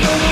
Thank you.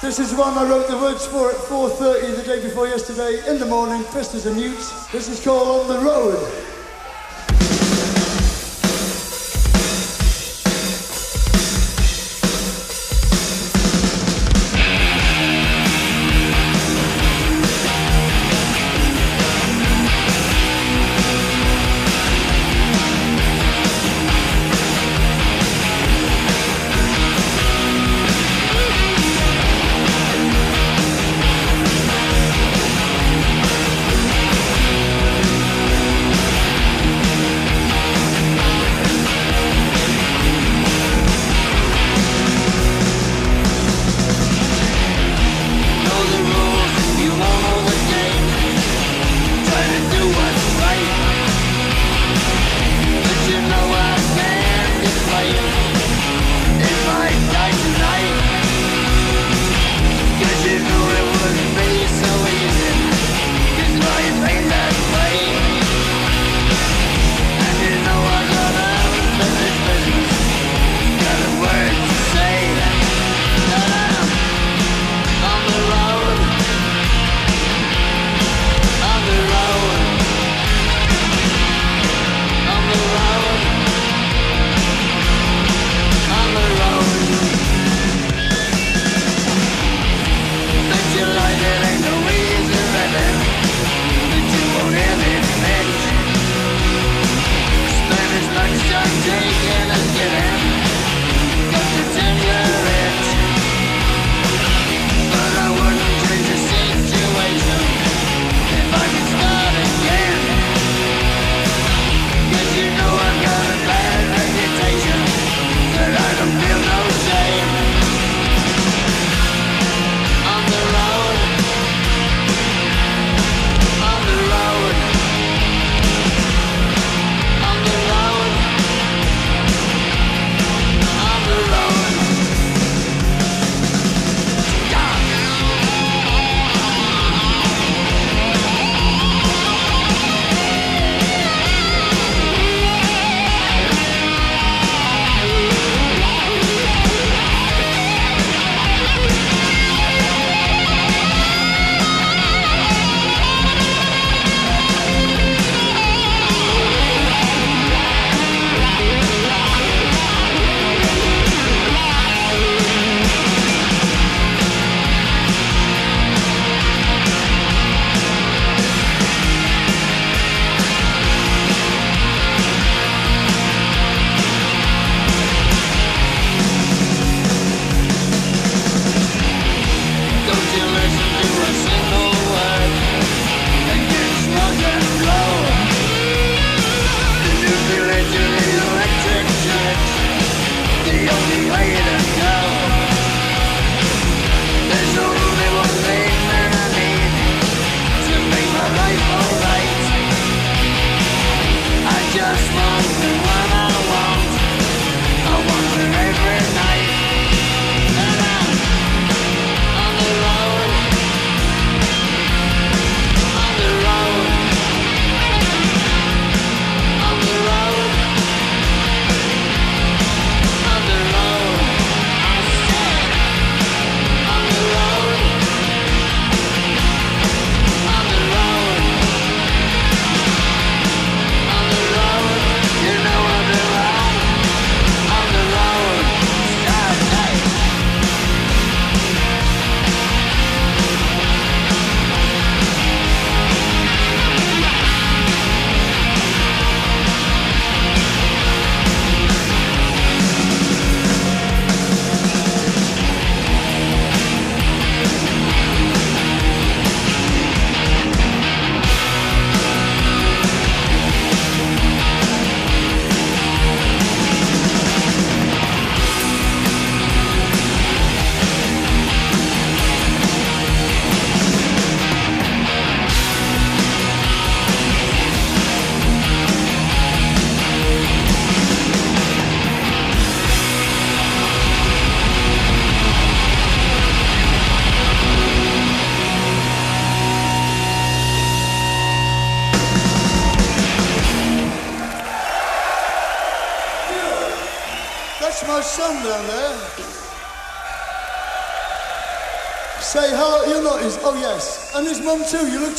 This is one I wrote the words for at 4.30 the day before yesterday in the morning, pressed as a mute. This is called On the Road.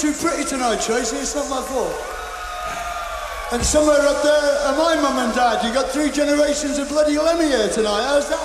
Too. Pretty tonight, Tracy. It's not my fault. And somewhere up there are my mum and dad. You got three generations of bloody Lemmy here tonight. How's that?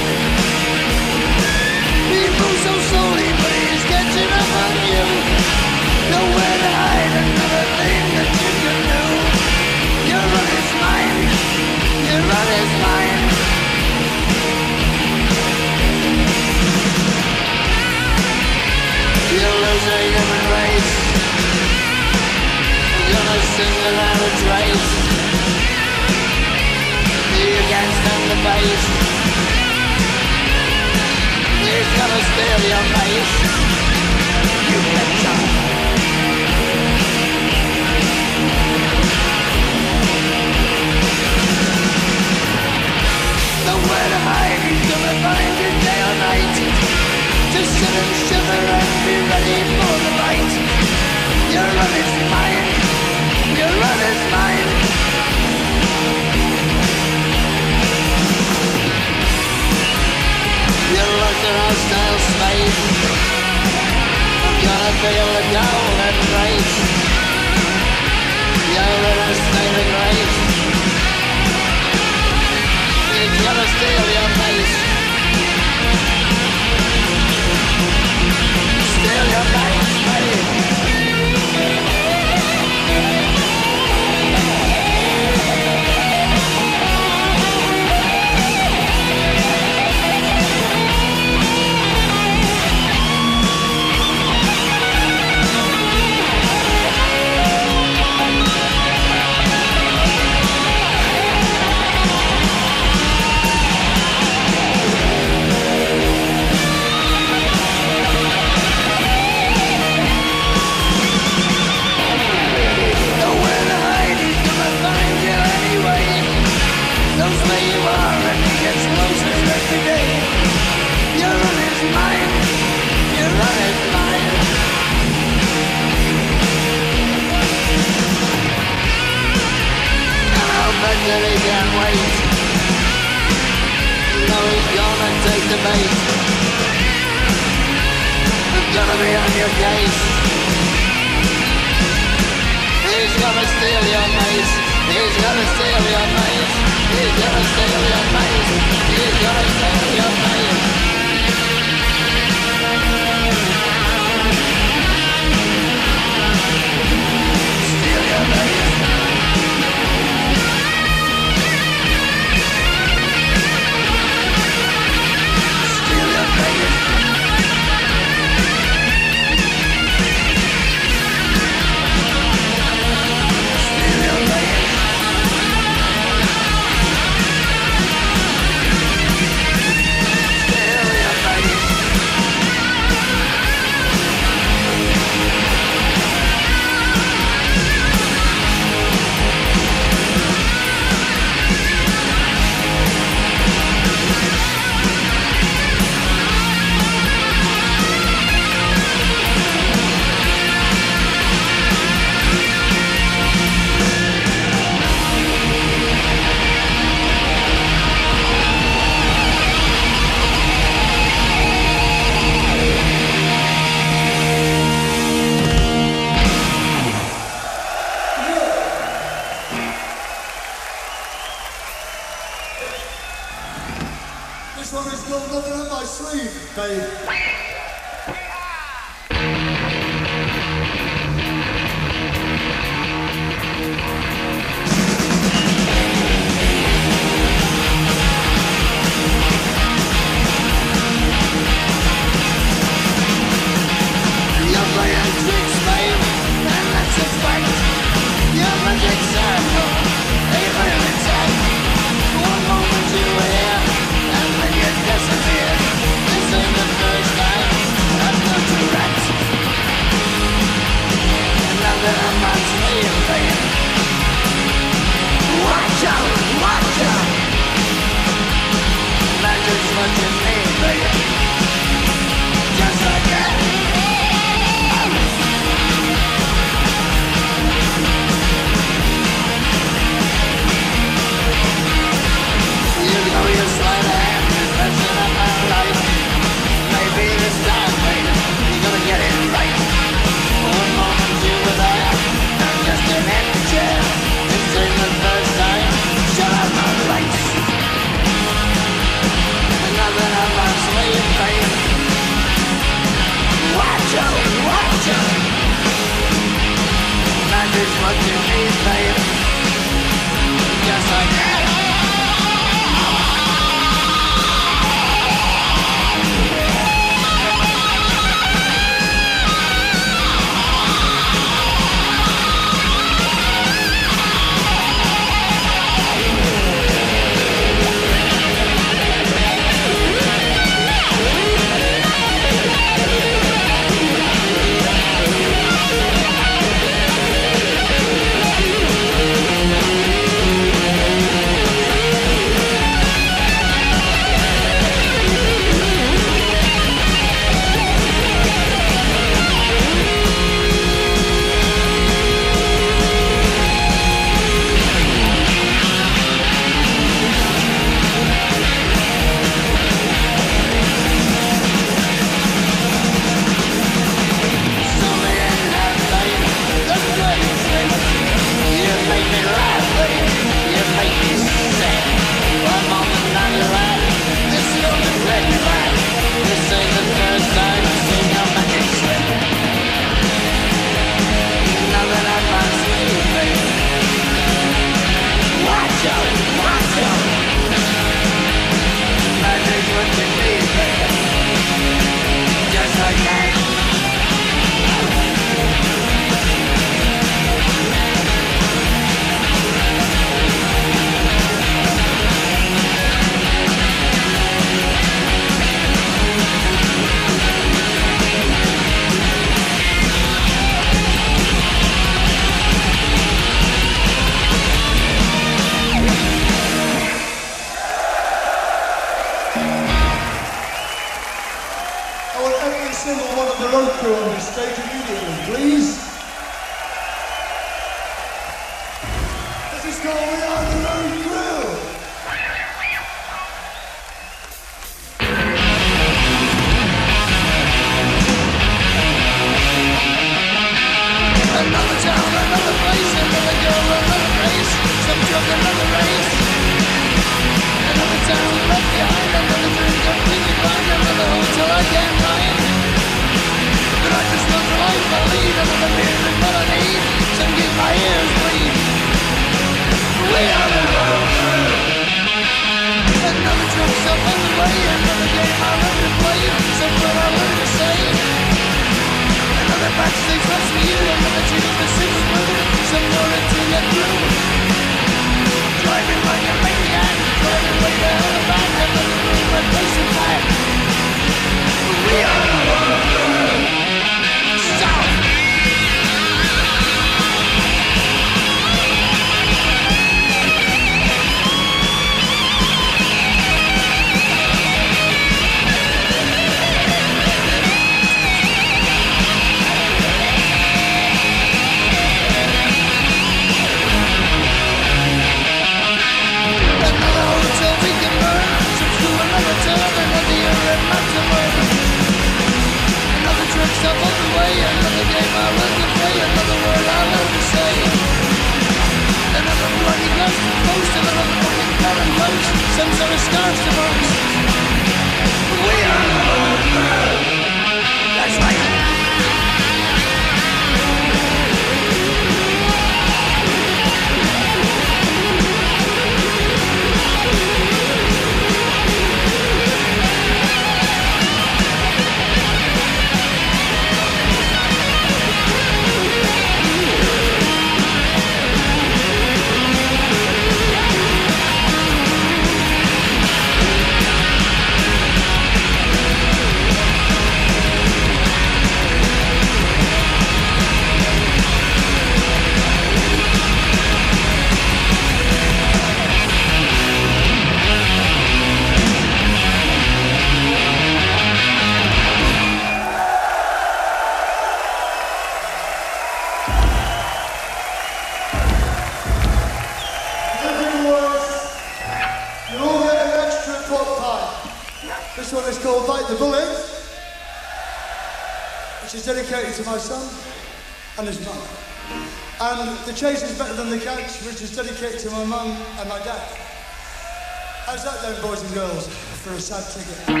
Then, boys and girls, for a sad ticket?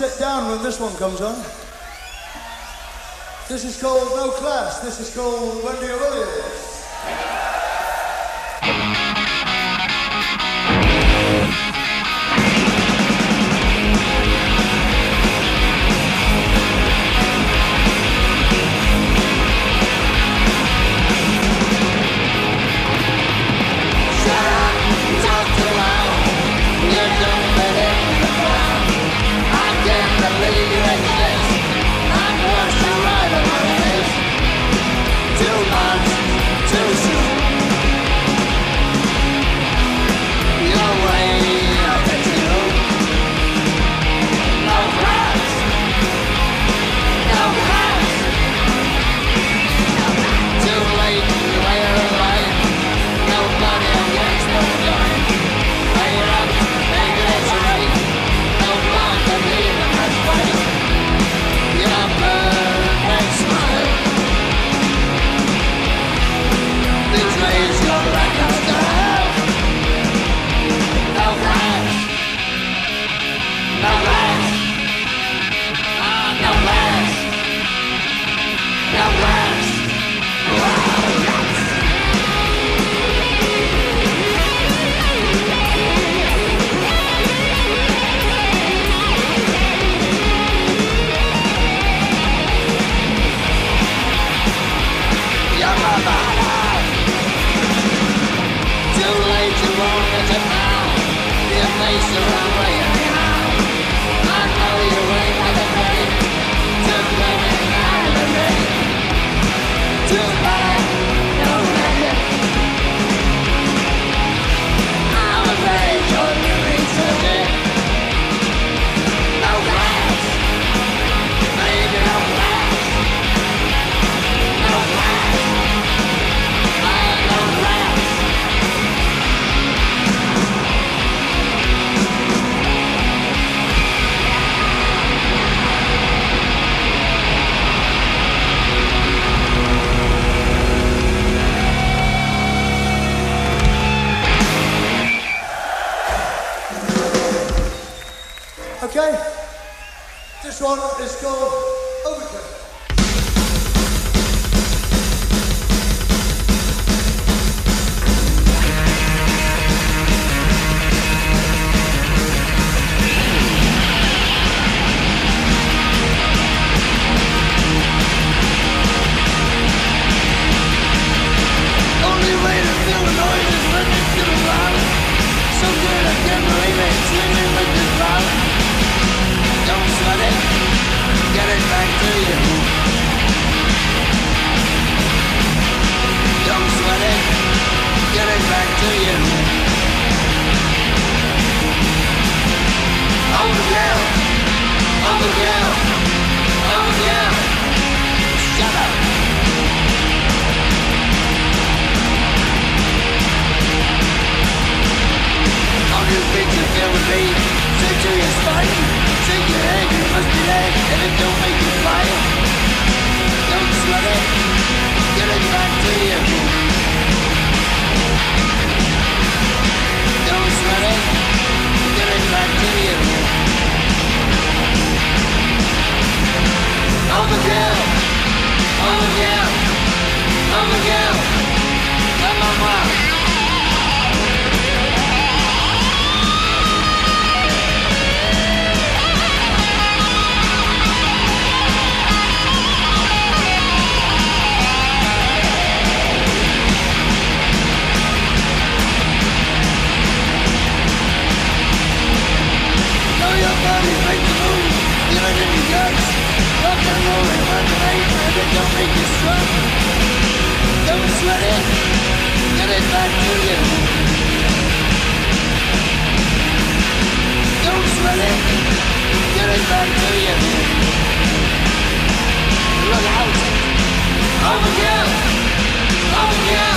Sit down when this one comes on. This is called No Class. This is called Wendy Williams. to bow if they surround me. Okay? This one is called Shut up. You think you feel with me? Your shake your head, you must be dead, and it don't make you. Don't sweat it, get it back to you. back to you. Overkill, overkill, overkill. Let my mind. guts Rock and roll and run away it don't make you strong Don't sweat it Get it back to you Don't sweat it Get it back to you Run out Up and go Up and go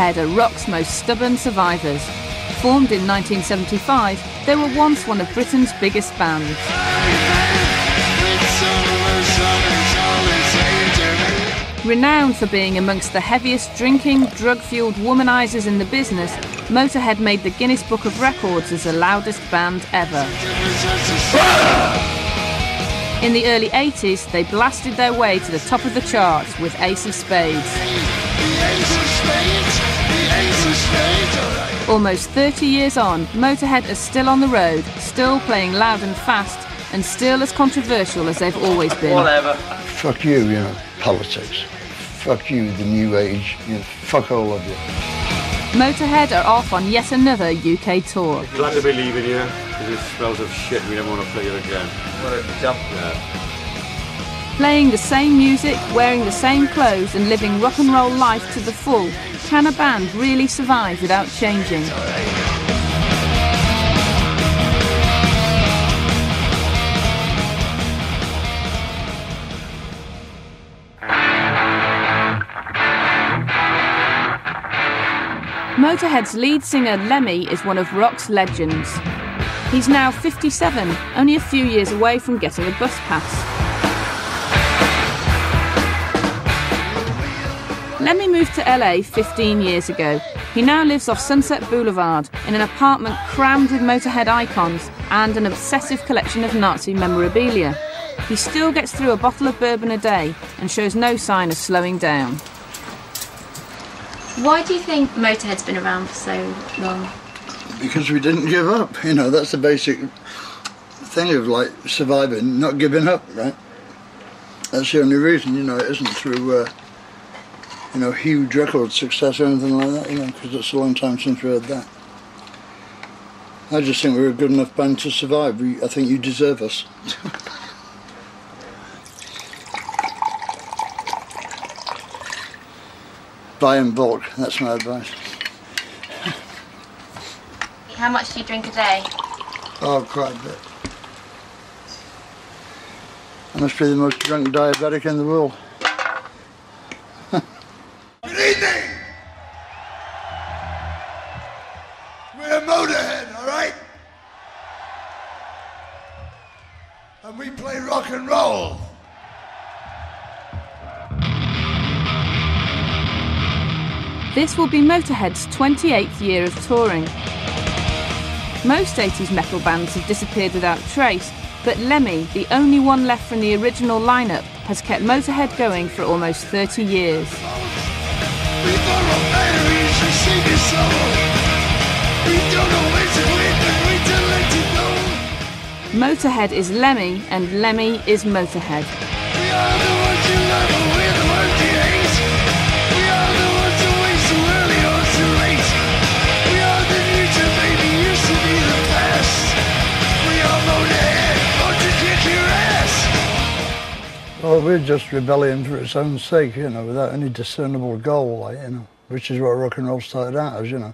Motorhead are rock's most stubborn survivors. Formed in 1975, they were once one of Britain's biggest bands. Renowned for being amongst the heaviest drinking, drug fueled womanizers in the business, Motorhead made the Guinness Book of Records as the loudest band ever. In the early 80s, they blasted their way to the top of the charts with Ace of Spades. Almost 30 years on, Motorhead are still on the road, still playing loud and fast, and still as controversial as they've always been. Whatever. Fuck you, you know, politics. Fuck you, the new age. You know, fuck all of you. Motorhead are off on yet another UK tour. Glad to be leaving here because it smells of shit. We don't want to play here again. What a jump. Yeah. Playing the same music, wearing the same clothes, and living rock and roll life to the full. Can a band really survive without changing? Motorhead's lead singer Lemmy is one of rock's legends. He's now 57, only a few years away from getting a bus pass. Lemmy moved to LA 15 years ago. He now lives off Sunset Boulevard in an apartment crammed with Motorhead icons and an obsessive collection of Nazi memorabilia. He still gets through a bottle of bourbon a day and shows no sign of slowing down. Why do you think Motorhead's been around for so long? Because we didn't give up. You know, that's the basic thing of like surviving, not giving up, right? That's the only reason, you know, it isn't through, uh, you know, huge record success or anything like that, you know, because it's a long time since we had that. I just think we're a good enough band to survive. We, I think you deserve us. Buy in bulk, that's my advice. How much do you drink a day? Oh, quite a bit. I must be the most drunk diabetic in the world. Will be Motorhead's 28th year of touring. Most 80s metal bands have disappeared without trace, but Lemmy, the only one left from the original lineup, has kept Motorhead going for almost 30 years. Motorhead is Lemmy, and Lemmy is Motorhead. Well, we're just rebellion for its own sake, you know, without any discernible goal, like, you know, which is what rock and roll started out as, you know,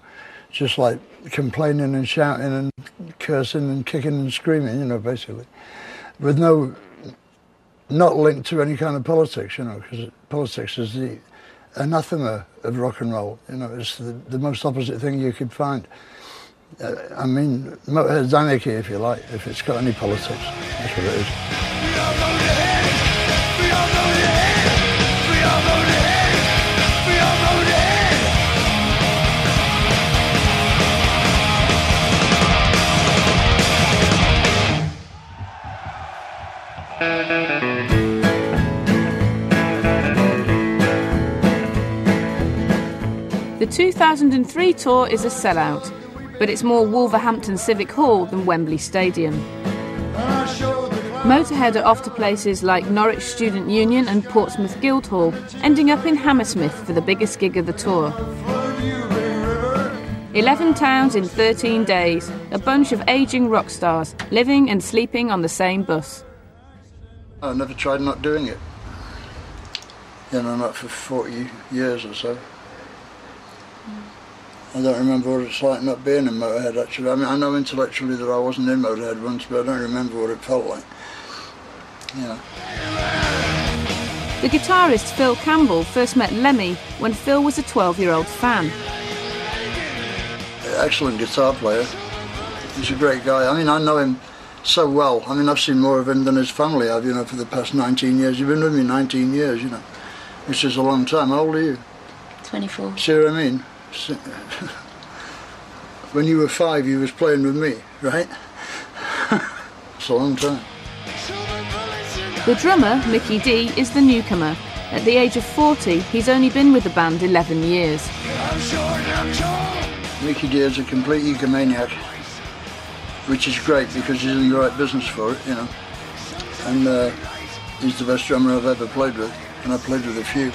just like complaining and shouting and cursing and kicking and screaming, you know, basically, with no, not linked to any kind of politics, you know, because politics is the anathema of rock and roll, you know, it's the, the most opposite thing you could find. Uh, I mean, Motorhead's anarchy, if you like, if it's got any politics. That's what it is. The 2003 tour is a sellout, but it's more Wolverhampton Civic Hall than Wembley Stadium. Motorhead are off to places like Norwich Student Union and Portsmouth Guildhall, ending up in Hammersmith for the biggest gig of the tour. 11 towns in 13 days, a bunch of ageing rock stars living and sleeping on the same bus. I never tried not doing it. You know, not for 40 years or so. I don't remember what it's like not being in Motorhead, actually. I mean, I know intellectually that I wasn't in Motorhead once, but I don't remember what it felt like. Yeah. The guitarist Phil Campbell first met Lemmy when Phil was a 12 year old fan. Excellent guitar player. He's a great guy. I mean, I know him so well. I mean, I've seen more of him than his family have, you know, for the past 19 years. You've been with me 19 years, you know, which is a long time. How old are you? 24. See what I mean? When you were five, you was playing with me, right? it's a long time. The drummer, Mikkey Dee, is the newcomer. At the age of 40, he's only been with the band 11 years. Mikkey Dee is a complete egomaniac, which is great because he's in the right business for it, you know. And uh, he's the best drummer I've ever played with, and I've played with a few.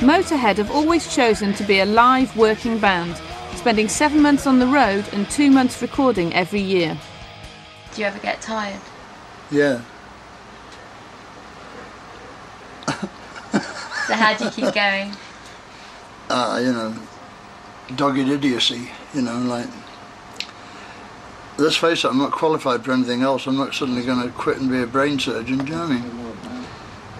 Motorhead have always chosen to be a live working band, spending seven months on the road and two months recording every year. Do you ever get tired? Yeah. So how do you keep going? uh, you know, dogged idiocy, you know, like, let's face it, I'm not qualified for anything else. I'm not suddenly going to quit and be a brain surgeon, do you know I mean?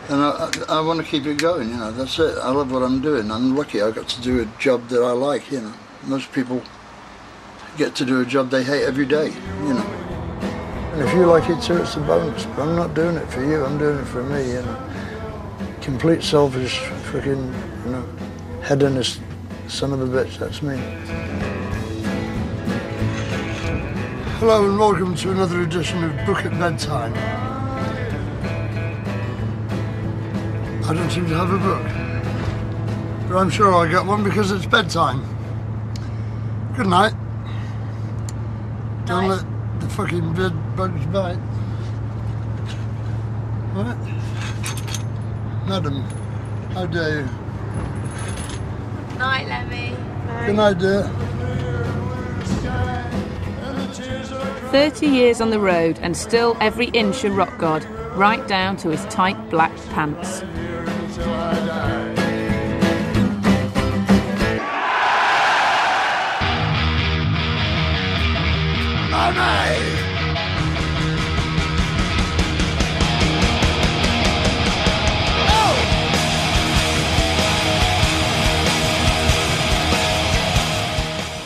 And I, I, I want to keep it going, you know, that's it. I love what I'm doing. I'm lucky I got to do a job that I like, you know. Most people get to do a job they hate every day, you know. And if you like it too, it's a bonus. But I'm not doing it for you, I'm doing it for me, you know. Complete selfish, freaking, you know, hedonist son of a bitch, that's me. Hello and welcome to another edition of Book at Bedtime. I don't seem to have a book, but I'm sure I'll get one because it's bedtime. Good night. Don't let the fucking bed bugs bite. What? Madam, how dare you? Night, Lemmy. Good night, dear. 30 years on the road and still every inch a rock god, right down to his tight black pants.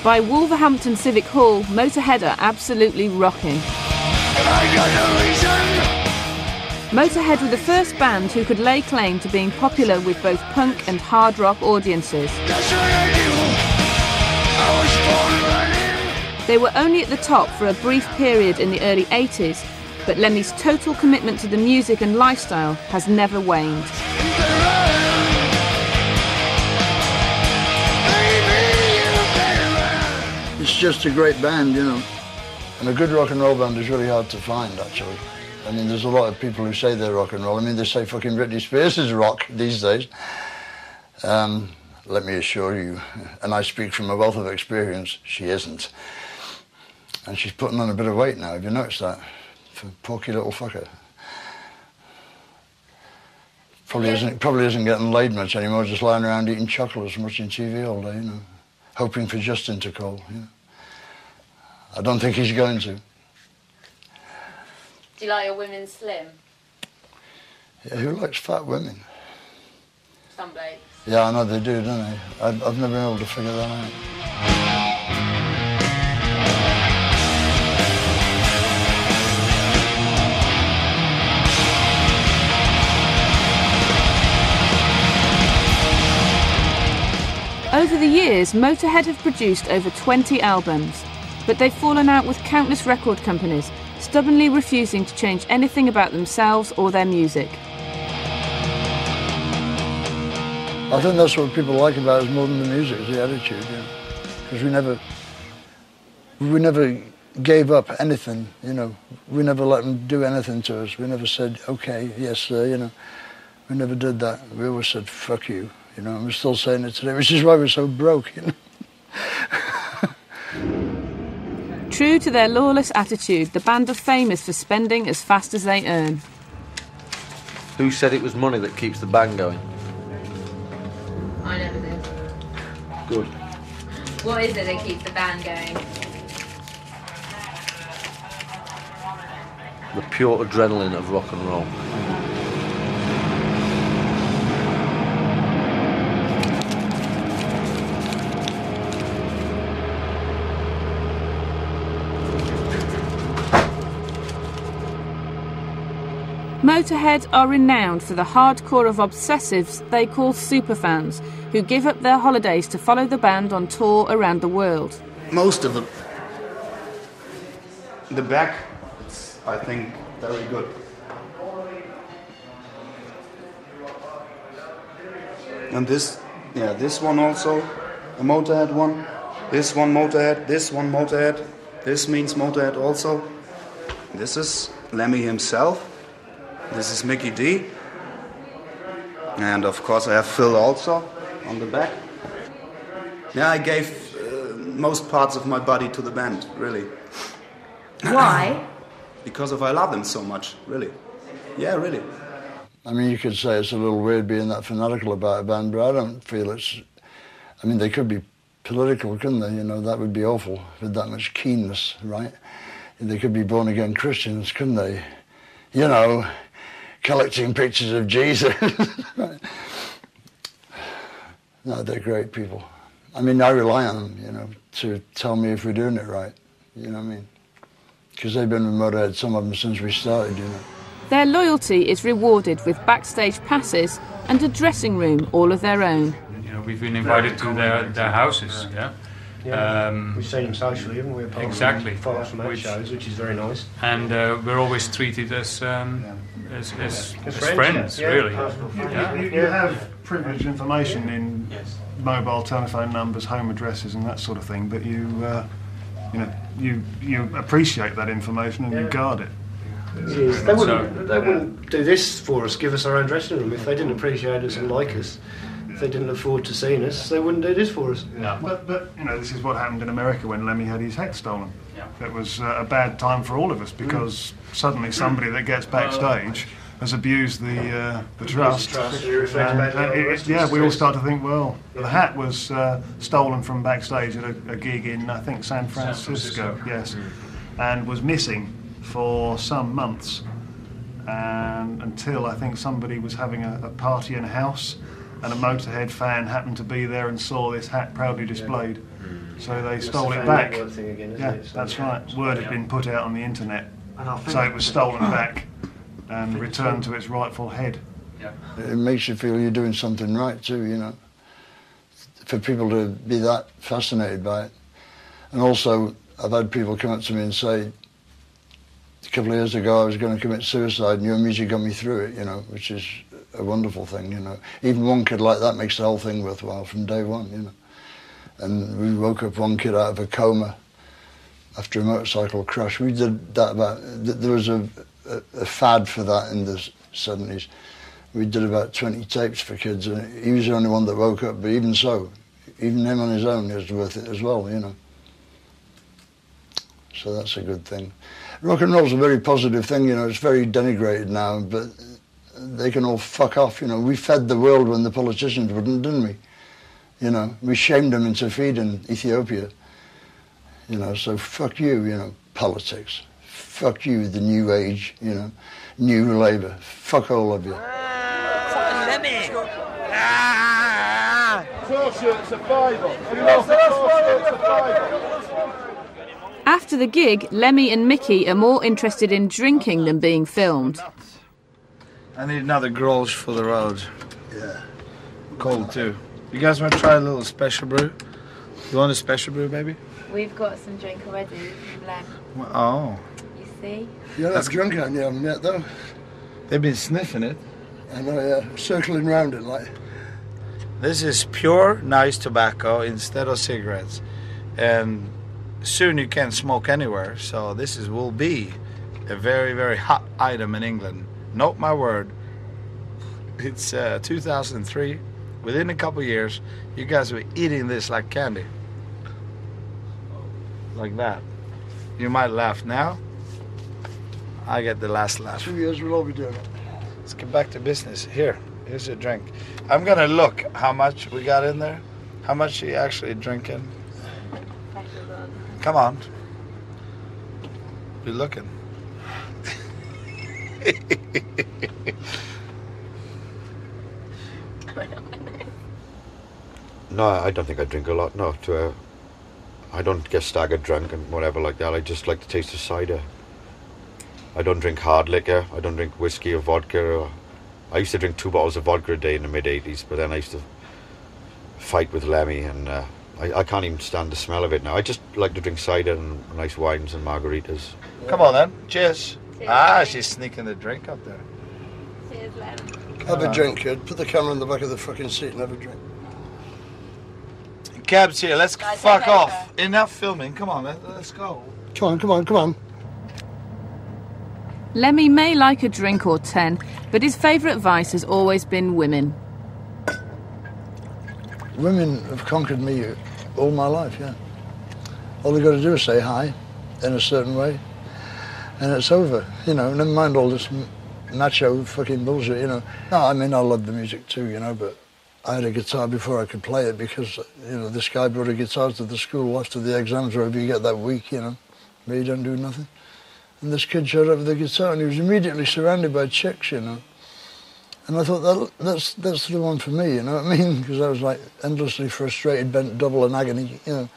By Wolverhampton Civic Hall, Motorhead are absolutely rocking. Motorhead were the first band who could lay claim to being popular with both punk and hard rock audiences. They were only at the top for a brief period in the early 80s, but Lemmy's total commitment to the music and lifestyle has never waned. It's just a great band, you know. And a good rock and roll band is really hard to find, actually. I mean, there's a lot of people who say they're rock and roll. I mean, they say fucking Britney Spears is rock these days. Um, let me assure you, and I speak from a wealth of experience, she isn't. And she's putting on a bit of weight now. Have you noticed that? For porky little fucker. Probably isn't probably isn't getting laid much anymore. Just lying around eating chocolates and watching TV all day, you know, hoping for Justin to call. You know. I don't think he's going to. Do you like your women slim? Yeah, who likes fat women? Some blokes. Yeah, I know they do, don't they? I've, I've never been able to figure that out. Over the years, Motorhead have produced over 20 albums, but they've fallen out with countless record companies, stubbornly refusing to change anything about themselves or their music. I think that's what people like about us more than the music, is the attitude. Because we never, we never gave up anything, you know. We never let them do anything to us. We never said, okay, yes, sir, you know. We never did that. We always said, fuck you, you know. And we're still saying it today, which is why we're so broke, you know. True to their lawless attitude, the band are famous for spending as fast as they earn. Who said it was money that keeps the band going? I never did. Good. What is it that keeps the band going? the pure adrenaline of rock and roll. Motorhead are renowned for the hardcore of obsessives they call superfans, who give up their holidays to follow the band on tour around the world. Most of them. The back, it's, I think, very good. And this, yeah, this one also, a Motorhead one. This one Motorhead, this one Motorhead. This means Motorhead also. This is Lemmy himself. This is Mikkey Dee. And of course, I have Phil also on the back. Yeah, I gave uh, most parts of my body to the band, really. Why? Because of I love them so much, really. Yeah, really. I mean, you could say it's a little weird being that fanatical about a band, but I don't feel it's. I mean, they could be political, couldn't they? You know, that would be awful with that much keenness, right? They could be born again Christians, couldn't they? You know, collecting pictures of Jesus. no, they're great people. I mean, I rely on them, you know, to tell me if we're doing it right. You know what I mean? Because they've been with Motorhead, some of them, since we started, you know. Their loyalty is rewarded with backstage passes and a dressing room all of their own. You know, we've been invited to their, their houses, yeah. Yeah, Um, we've seen them socially, haven't we? Apart exactly. From far from our Which- shows, which is very nice. and uh, we're always treated as um, as, as, as friends, friends, yeah. really. Yeah. You, you have privileged information in mobile telephone numbers, home addresses, and that sort of thing, but you, uh, you know, you you appreciate that information and you guard it. Yes, they, wouldn't, they wouldn't do this for us, give us our own dressing room. If they didn't appreciate us and like us, if they didn't afford to seeing us, they wouldn't do this for us. But, but you know, this is what happened in America when Lemmy had his head stolen. Yeah. It was uh, a bad time for all of us because suddenly somebody that gets backstage has abused the uh, the trust. trust, And, uh, the it- yeah, we all start to think, well, the hat was uh, stolen from backstage at a, a gig in I think San Francisco, Francisco. yes, and was missing for some months, and until I think somebody was having a, a party in a house, and a Motorhead fan happened to be there and saw this hat proudly displayed. Mm. So they That's stole it back. thing again, isn't Yeah, it? So- that's right. Word had been put out on the internet, And so it was stolen back and returned to its rightful head. It makes you feel you're doing something right too, you know. For people to be that fascinated by it. And also, I've had people come up to me and say, a couple of years ago I was going to commit suicide and your music got me through it, you know, which is a wonderful thing, you know. Even one kid like that makes the whole thing worthwhile from day one, you know. And we woke up one kid out of a coma after a motorcycle crash. We did that about, there was a, a, a fad for that in the 70s. We did about 20 tapes for kids, and he was the only one that woke up, but even so, even him on his own is worth it as well, you know. So that's a good thing. Rock and roll's a very positive thing, you know, it's very denigrated now, but they can all fuck off, you know. We fed the world when the politicians wouldn't, didn't we? You know, we shamed them into feeding Ethiopia. You know, so fuck you, you know, politics. Fuck you, the new age, you know, new Labour. Fuck all of you. After the gig, Lemmy and Mikkey are more interested in drinking than being filmed. I need another Grolsch for the road. Yeah. Cold too. You guys want to try a little special brew? You want a special brew, baby? We've got some drink already from Lem. Oh. You see? Yeah, that's not drunk, aren't you? I haven't yet, though. They've been sniffing it. I know, yeah. Circling round it like. This is pure, nice tobacco instead of cigarettes. And soon you can't smoke anywhere, so this is will be a very, very hot item in England. Note my word. It's uh, 2003. Within a couple years, you guys will be eating this like candy. Like that. You might laugh now. I get the last laugh. Two years we'll all be doing it. Let's get back to business. Here, here's a drink. I'm gonna look how much we got in there. How much she actually drinking? Come on. Be looking. No, I don't think I drink a lot. No, to, uh, I don't get staggered drunk and whatever like that. I just like the taste of cider. I don't drink hard liquor. I don't drink whiskey or vodka. Or, I used to drink two bottles of vodka a day in the mid '80s, but then I used to fight with Lemmy, and uh, I, I can't even stand the smell of it now. I just like to drink cider and nice wines and margaritas. Come on then. Cheers. Ah, she's sneaking the drink up there. Cheers, Lem. Have a drink, kid. Put the camera in the back of the fucking seat and have a drink. Cab's here. Let's Guys, fuck take off. Enough filming. Come on, let, let's go. Come on, come on, come on. Lemmy may like a drink or ten, but his favourite vice has always been women. Women have conquered me all my life, yeah. All they've got to do is say hi in a certain way, and it's over. You know, never mind all this macho fucking bullshit, you know. No, I mean, I love the music too, you know, but I had a guitar before I could play it because, you know, this guy brought a guitar to the school after the exams were over. You get that week, you know, where you don't do nothing. And this kid showed up with a guitar and he was immediately surrounded by chicks, you know. And I thought, that, that's, that's the one for me, you know what I mean? Because I was like endlessly frustrated, bent double in agony, you know.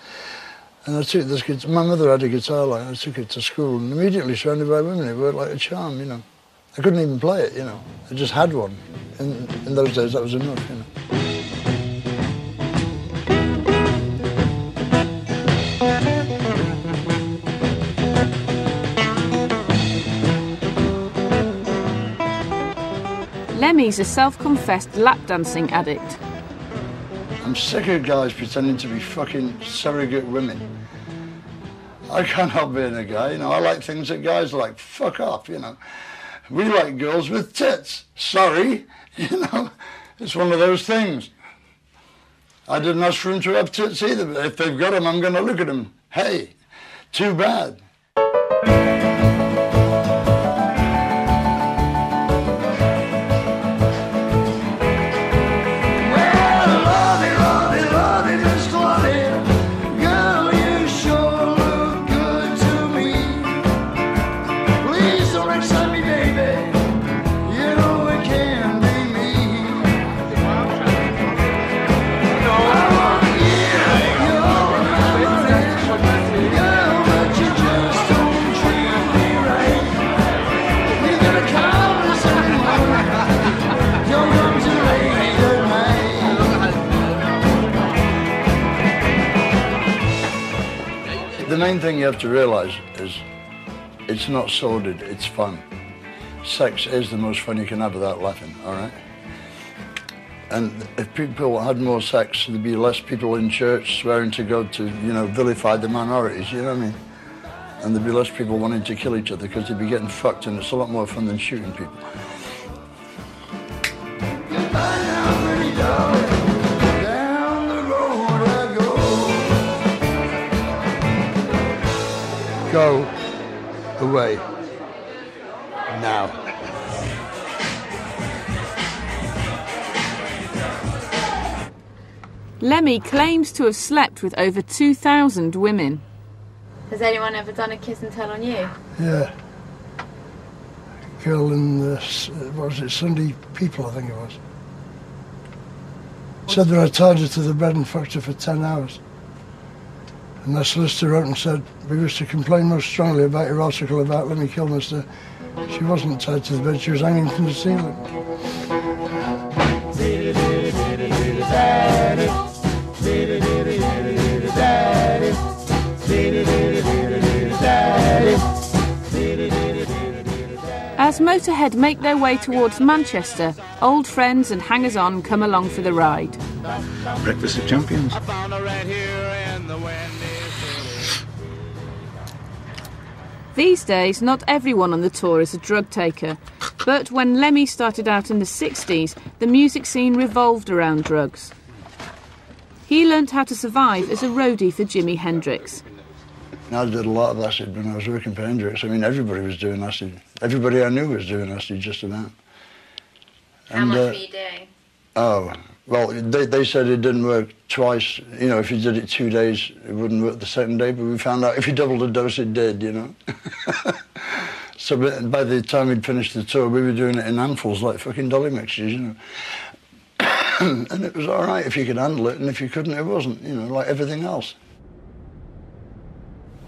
And I took this guitar, my mother had a guitar line, I took it to school and immediately surrounded by women, it worked like a charm, you know. I couldn't even play it, you know. I just had one. In, in those days, that was enough, you know. Lemmy's a self confessed lap dancing addict. I'm sick of guys pretending to be fucking surrogate women. I can't help being a guy, you know. I like things that guys like. Fuck off, you know. We like girls with tits. Sorry, you know. It's one of those things. I didn't ask for them to have tits either, but if they've got them, I'm going to look at them. Hey, too bad. Main thing you have to realise is it's not sordid, it's fun. Sex is the most fun you can have without laughing, all right? And if people had more sex, there'd be less people in church swearing to God to, you know, vilify the minorities, you know what I mean? And there'd be less people wanting to kill each other because they'd be getting fucked and it's a lot more fun than shooting people. Go away now. Lemmy claims to have slept with over 2,000 women. Has anyone ever done a kiss and tell on you? Yeah. Girl in the, what was it, Sunday People, I think it was. Said that I tied her to the bed and fucked her for 10 hours. And the solicitor wrote and said, we wish to complain most strongly about your article about Lemmy Kilmister. She wasn't tied to the bed, she was hanging from the ceiling. As Motorhead make their way towards Manchester, old friends and hangers on come along for the ride. Breakfast of Champions. These days, not everyone on the tour is a drug taker, but when Lemmy started out in the 60s, the music scene revolved around drugs. He learnt how to survive as a roadie for Jimi Hendrix. I did a lot of acid when I was working for Hendrix. I mean, everybody was doing acid. Everybody I knew was doing acid, just about. How much uh, were you doing? Oh, well, they, they said it didn't work twice. You know, if you did it two days, it wouldn't work the second day. But we found out if you doubled the dose, it did, you know. So by the time we'd finished the tour, we were doing it in handfuls like fucking dolly mixtures, you know. and it was all right if you could handle it, and if you couldn't, it wasn't, you know, like everything else.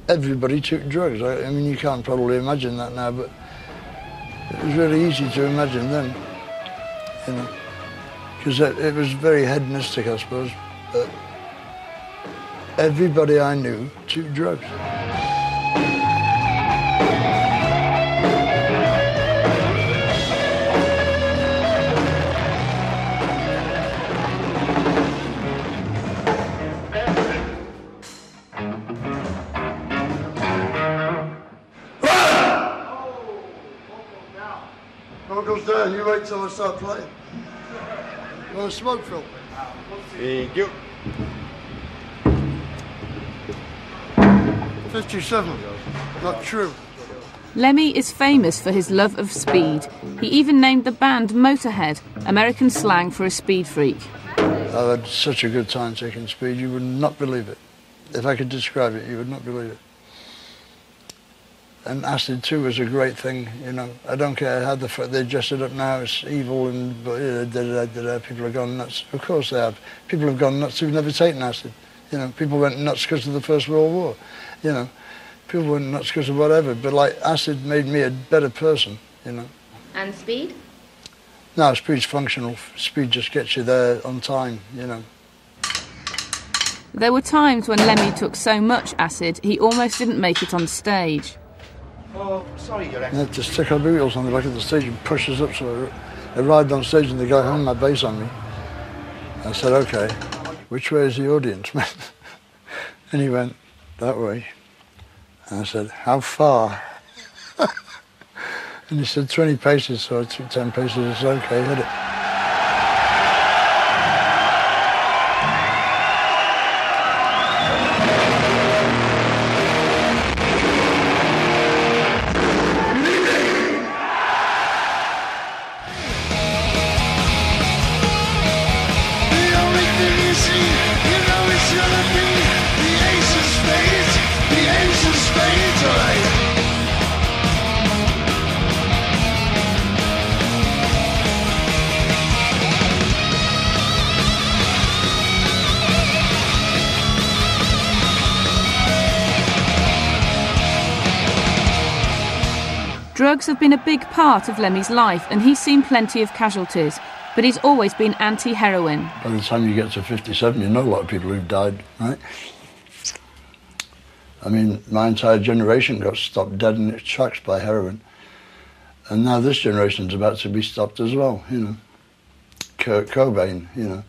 Everybody took drugs. I, I mean, you can't probably imagine that now, but it was really easy to imagine then, you know, because it, it was very hedonistic, I suppose. But everybody I knew took drugs. One goes down. You wait till I start playing. You want to smoke, Phil? Thank you. 57. Not true. Lemmy is famous for his love of speed. He even named the band Motorhead, American slang for a speed freak. I've had such a good time taking speed, you would not believe it. If I could describe it, you would not believe it. And acid too was a great thing, you know. I don't care how the fuck they dress it up now, it's evil and but, you know, da, da, da, da, people have gone nuts. Of course they have. People have gone nuts who've never taken acid. You know, people went nuts because of the First World War. You know, people went nuts because of whatever. But like acid made me a better person, you know. And speed? No, speed's functional. Speed just gets you there on time, you know. There were times when Lemmy took so much acid he almost didn't make it on stage. Oh, sorry, Your They had to stick our wheels on the back of the stage and push us up. So I arrived on stage and the guy hung my bass on me. I said, okay, which way is the audience, man? and he went, that way. And I said, how far? and he said, 20 paces. So I took 10 paces. I said, okay, hit it. Have been a big part of Lemmy's life and he's seen plenty of casualties, but he's always been anti heroin. By the time you get to 57, you know a lot of people who've died, right? I mean, my entire generation got stopped dead in its tracks by heroin. And now this generation's about to be stopped as well, you know. Kurt Cobain, you know.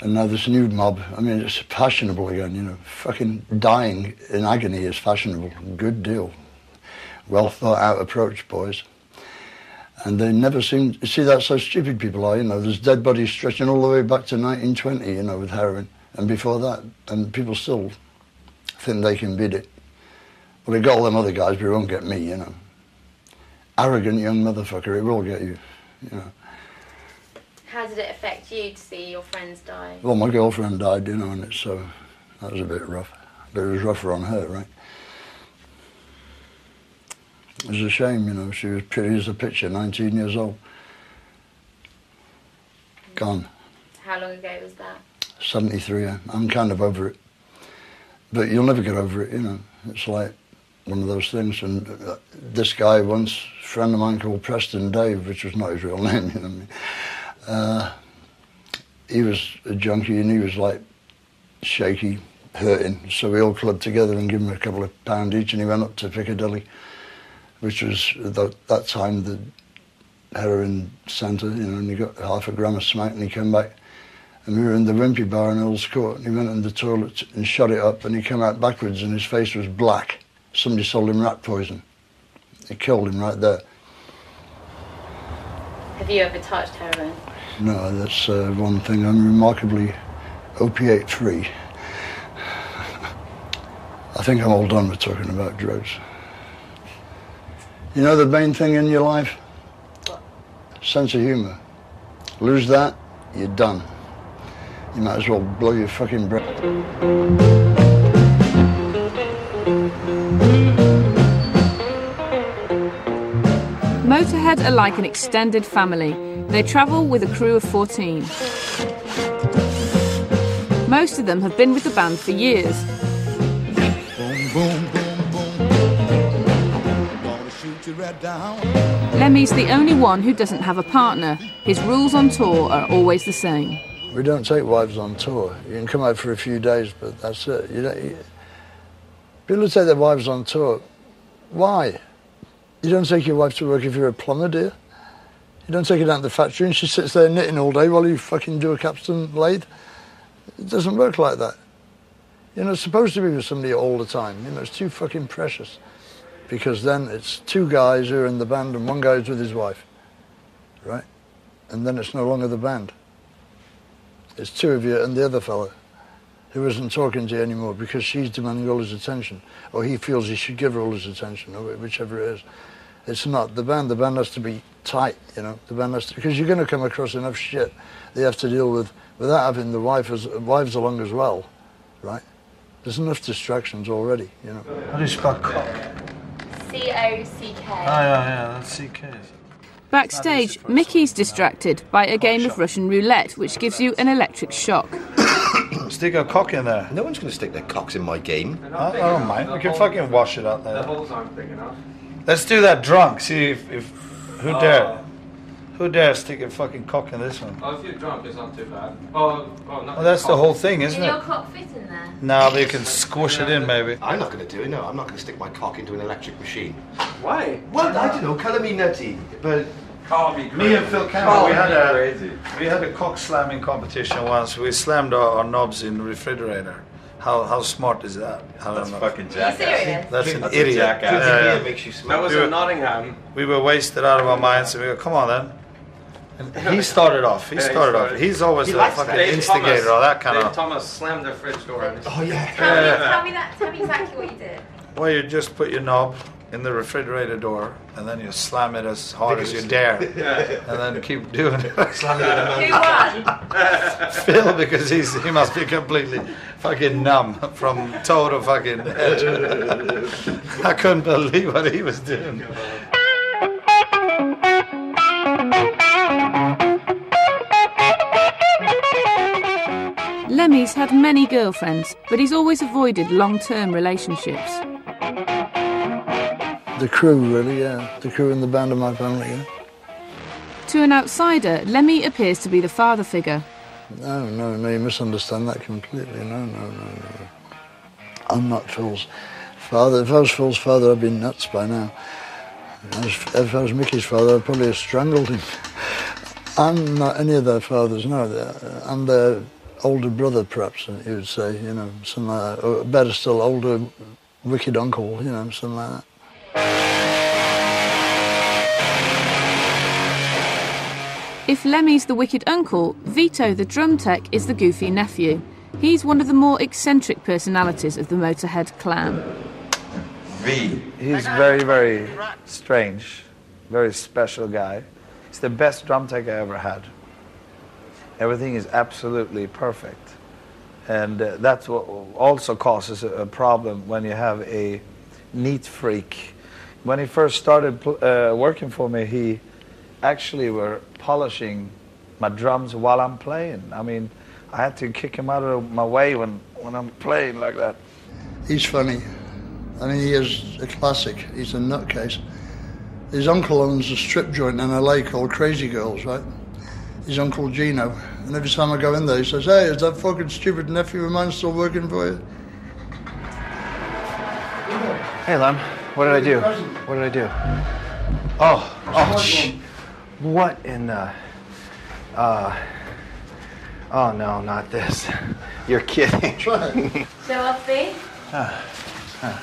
And now this new mob, I mean, it's fashionable again, you know. Fucking dying in agony is fashionable. Good deal. Well thought out approach, boys. And they never seem, see, that's how stupid people are, you know. There's dead bodies stretching all the way back to 1920, you know, with heroin. And before that, and people still think they can beat it. Well, they got all them other guys, but it won't get me, you know. Arrogant young motherfucker, it will get you, you know. How did it affect you to see your friends die? Well, my girlfriend died, you know, and it's so that was a bit rough. But it was rougher on her, right? It was a shame, you know. She was pretty as a picture, 19 years old. Gone. How long ago was that? 73. I'm kind of over it. But you'll never get over it, you know. It's like one of those things. And uh, this guy once, a friend of mine called Preston Dave, which was not his real name, you know what I mean? Uh, he was a junkie and he was like shaky, hurting. So we all clubbed together and gave him a couple of pound each and he went up to Piccadilly, which was at that, that time the heroin centre, you know, and he got half a gram of smack and he came back and we were in the Wimpy bar in Earl's Court and he went in the toilet and shot it up and he came out backwards and his face was black. Somebody sold him rat poison. It killed him right there. Have you ever touched heroin? No, that's uh, one thing. I'm remarkably opiate free. I think I'm all done with talking about drugs. You know the main thing in your life? Sense of humor. Lose that, you're done. You might as well blow your fucking brain. Motorhead are like an extended family. They travel with a crew of 14. Most of them have been with the band for years. Lemmy's the only one who doesn't have a partner. His rules on tour are always the same. We don't take wives on tour. You can come out for a few days, but that's it. You don't, you, people take their wives on tour. Why? You don't take your wife to work if you're a plumber, do you? You don't take her down to the factory and she sits there knitting all day while you fucking do a capstan lathe. It doesn't work like that. You're not supposed to be with somebody all the time. You know, it's too fucking precious. Because then it's two guys who are in the band and one guy's with his wife. Right? And then it's no longer the band. It's two of you and the other fellow who isn't talking to you anymore because she's demanding all his attention, or he feels he should give her all his attention, or whichever it is. It's not the band. The band has to be tight, you know. The band has to because you're going to come across enough shit they have to deal with without having the wife as, wives along as well, right? There's enough distractions already, you know. How do you spell cock? C O C K. Oh, yeah, yeah, that's CK. Backstage, Mikkey's distracted by a game of Russian roulette, which gives you an electric shock. Stick a cock in there. No one's going to stick their cocks in my game. I, I don't mind. We can fucking wash it out there. Let's do that drunk. See if, if who Oh. dare, who dares stick a fucking cock in this one. Oh, if you're drunk, it's not too bad. Oh, oh, not Well, that's the whole thing, isn't Can your it? cock fit in there? No, but you can squish it in, maybe. I'm not going to do it. No, I'm not going to stick my cock into an electric machine. Why? Well, I don't know. Colour me nutty, but Can't be Me and Phil Campbell, Can't we had a crazy. we had a cock slamming competition once. We slammed our, our knobs in the refrigerator. How how smart is that? I That's know. fucking jackass. serious? That's an That's a idiot. jackass. Yeah, Drinking yeah. beer makes you That was We were- in Nottingham. We were wasted out of our minds, and we go, "Come on, then." And he started off. He Yeah, he started off. started. He's always He the likes fucking that. Dave instigator Thomas, or that kind Dave of. Thomas slammed the fridge door. And Oh yeah. Tell, me, Yeah. tell me that. Tell me exactly what you did. Well, you just put your knob in the refrigerator door, and then you slam it as hard as you dare, and then keep doing it. Slam it in the Who mouth. won? Phil, because he's he must be completely fucking numb from toe to fucking head. I couldn't believe what he was doing. Lemmy's had many girlfriends, but he's always avoided long term relationships. The crew, really, yeah. The crew and the band of my family, yeah. To an outsider, Lemmy appears to be the father figure. No, no, no, you misunderstand that completely. No, no, no, no. I'm not Phil's father. If I was Phil's father, I'd be nuts by now. If I was Mikkey's father, I'd probably have strangled him. I'm not any of their fathers, no. They're- I'm their older brother, perhaps, uh, you would say, you know, something like that. Or better still, older wicked uncle, you know, something like that. If Lemmy's the wicked uncle, Vito the drum tech is the goofy nephew. He's one of the more eccentric personalities of the Motorhead clan. V. He's very, very strange, very special guy. He's the best drum tech I ever had. Everything is absolutely perfect. And uh, that's what also causes a, a problem when you have a neat freak. When he first started uh, working for me, he actually were polishing my drums while I'm playing. I mean, I had to kick him out of my way when, when I'm playing like that. He's funny. I mean, he is a classic. He's a nutcase. His uncle owns a strip joint in LA called Crazy Girls, right? His uncle Gino. And every time I go in there, he says, Hey, is that fucking stupid nephew of mine still working for you? Hey, Lem. What did I do? What did I do? Oh, oh, shh. What in the? Uh. Oh no, not this. You're kidding. Show off B. Ah, ah.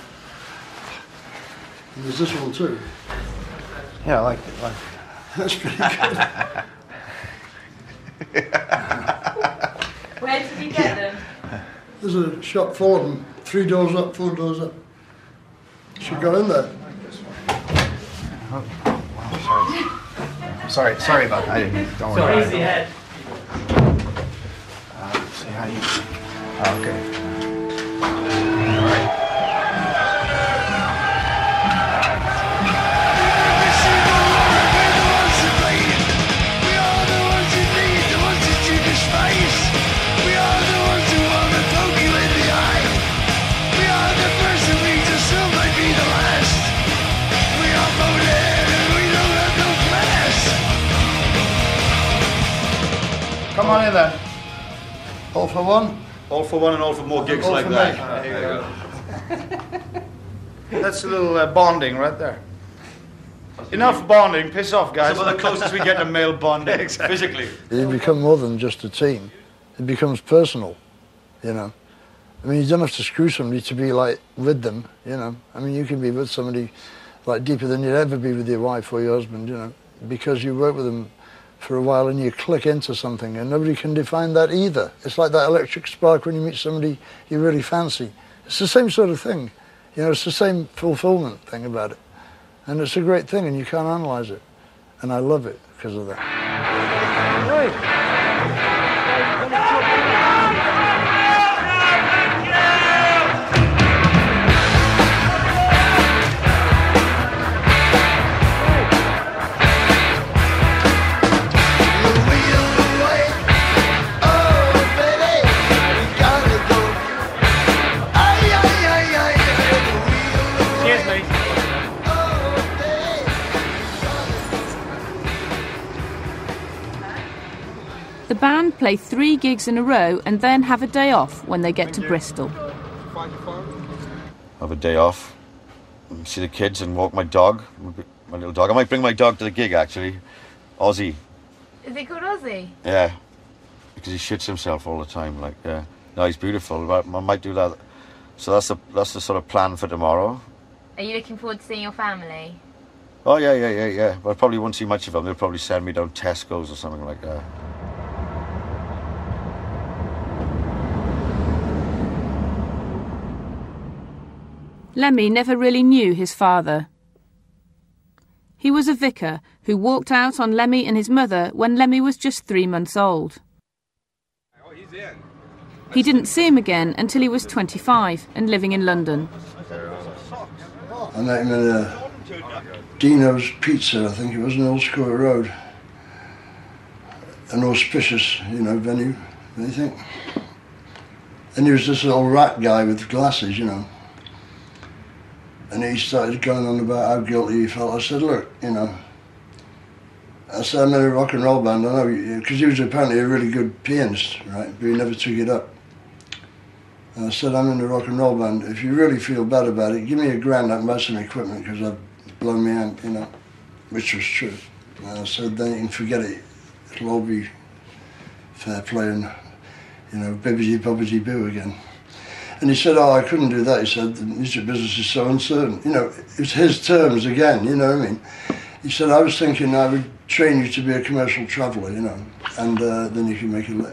There's this one too. Yeah, I like it. Like That's pretty good. Where did you get them? There's a shop full of them. Three doors up, four doors up. Should go in there. Oh, Sorry, sorry sorry about that. I didn't. Don't worry. Crazy head. Uh, see how you. Oh, okay. On in then. All for one? All for one and all for more gigs All like for that. me. There you go. That's a little uh, bonding right there. Enough bonding, piss off, guys. Some of the closest we get to male bonding, physically. You become more than just a team. It becomes personal, you know. I mean, you don't have to screw somebody to be like with them, you know. I mean, you can be with somebody like deeper than you'd ever be with your wife or your husband, you know, because you work with them for a while and you click into something, and nobody can define that either. It's like that electric spark when you meet somebody you really fancy. It's the same sort of thing, you know. It's the same fulfillment thing about it, and it's a great thing, and you can't analyze it, and I love it because of that. Excuse The band play three gigs in a row and then have a day off when they get to Bristol. Have a day off, and see the kids, and walk my dog, my little dog. I might bring my dog to the gig actually, Ozzy. Is it called Aussie? Yeah, because he shits himself all the time. Like, yeah, no, he's beautiful. but I might do that. So that's the that's the sort of plan for tomorrow. Are you looking forward to seeing your family? Oh yeah, yeah, yeah, yeah. But I probably won't see much of them. They'll probably send me down Tesco's or something like that. Lemmy never really knew his father. He was a vicar who walked out on Lemmy and his mother when Lemmy was just three months old. Oh, He didn't see him again until he was 25 and living in London. I met him in a Dino's Pizza, I think it was in Old Square Road. An auspicious, you know, venue, I think. And he was this little rat guy with glasses, you know. And he started going on about how guilty he felt. I said, look, you know, I said, I'm in a rock and roll band, I know, because he was apparently a really good pianist, right, but he never took it up. And I said, I'm in a rock and roll band. If you really feel bad about it, give me a grand, I can buy some equipment because I've blown my amp, you know, which was true. And I said, then you can forget it. It'll all be fair play and, you know, bibbidi bobbidi boo again. And he said, oh, I couldn't do that. He said, the music business is so uncertain. You know, it was his terms again, you know what I mean? He said, I was thinking I would train you to be a commercial traveller, you know, and uh, then you can make a li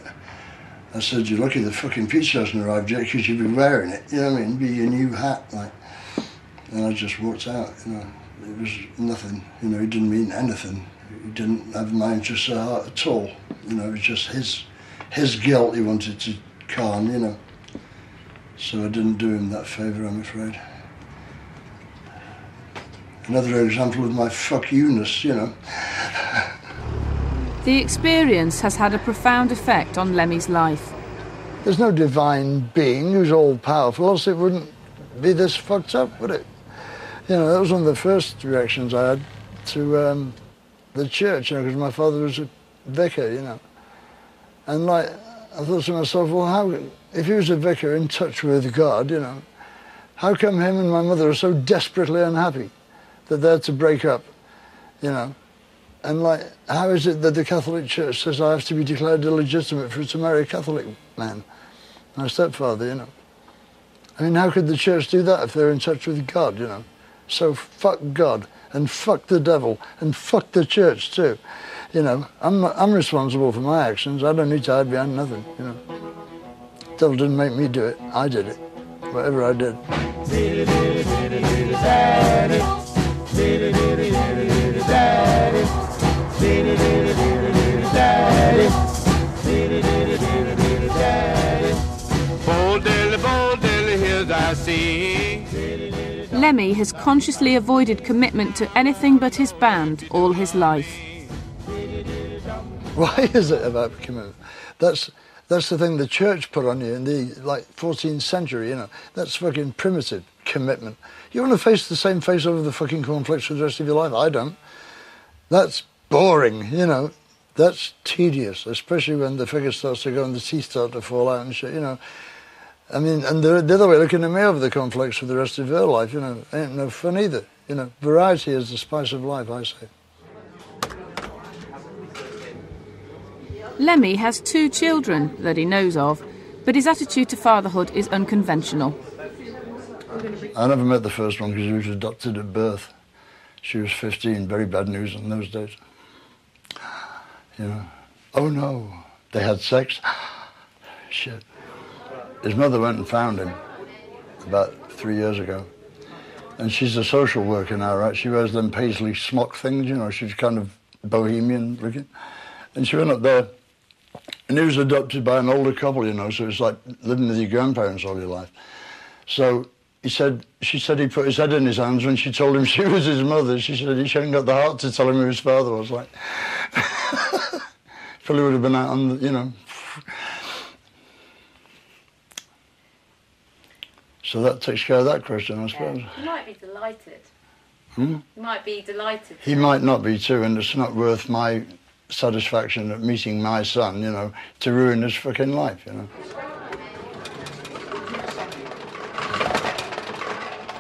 I said, you're lucky the fucking pizza hasn't arrived yet because you've been wearing it, you know what I mean? Be your new hat, like. And I just walked out, you know. It was nothing, you know, he didn't mean anything. He didn't have my interest at all. You know, it was just his, his guilt he wanted to calm, you know. So I didn't do him that favour, I'm afraid. Another example of my fuck you-ness, you know. The experience has had a profound effect on Lemmy's life. There's no divine being who's all powerful, else it wouldn't be this fucked up, would it? You know, that was one of the first reactions I had to um, the church, you know, because my father was a vicar, you know. And like, I thought to myself, well, how, if he was a vicar in touch with God, you know, how come him and my mother are so desperately unhappy that they're to break up, you know? And like, how is it that the Catholic Church says I have to be declared illegitimate for to marry a Catholic man, my stepfather, you know? I mean, how could the church do that if they're in touch with God, you know? So fuck God and fuck the devil and fuck the church too. You know, I'm, I'm responsible for my actions. I don't need to hide behind nothing, you know. Devil didn't make me do it. I did it. Whatever I did. Lemmy has consciously avoided commitment to anything but his band all his life. Why is it about commitment? That's that's the thing the church put on you in the like 14th century. You know, that's fucking primitive commitment. You want to face the same face over the fucking cornflakes for the rest of your life? I don't. That's boring. You know, That's tedious, especially when the figure starts to go and the teeth start to fall out and shit, you know. I mean, and the, the other way, looking at me over the cornflakes for the rest of her life, you know, ain't no fun either. You know, variety is the spice of life, I say. Lemmy has two children that he knows of, but his attitude to fatherhood is unconventional. I never met the first one because she was adopted at birth. She was 15, very bad news in those days. You know, oh no, they had sex. Shit. His mother went and found him about three years ago. And she's a social worker now, right? She wears them paisley smock things, you know, she's kind of bohemian looking. And she went up there, and he was adopted by an older couple, you know, so it's like living with your grandparents all your life. So he said, she said he put his head in his hands when she told him she was his mother. She said he hadn't got the heart to tell him who his father was. Like, probably would have been out on the, you know. So that takes care of that question, I suppose. You might be delighted. Hmm? You might be delighted. He might not be too, and it's not worth my satisfaction at meeting my son, you know, to ruin his fucking life, you know.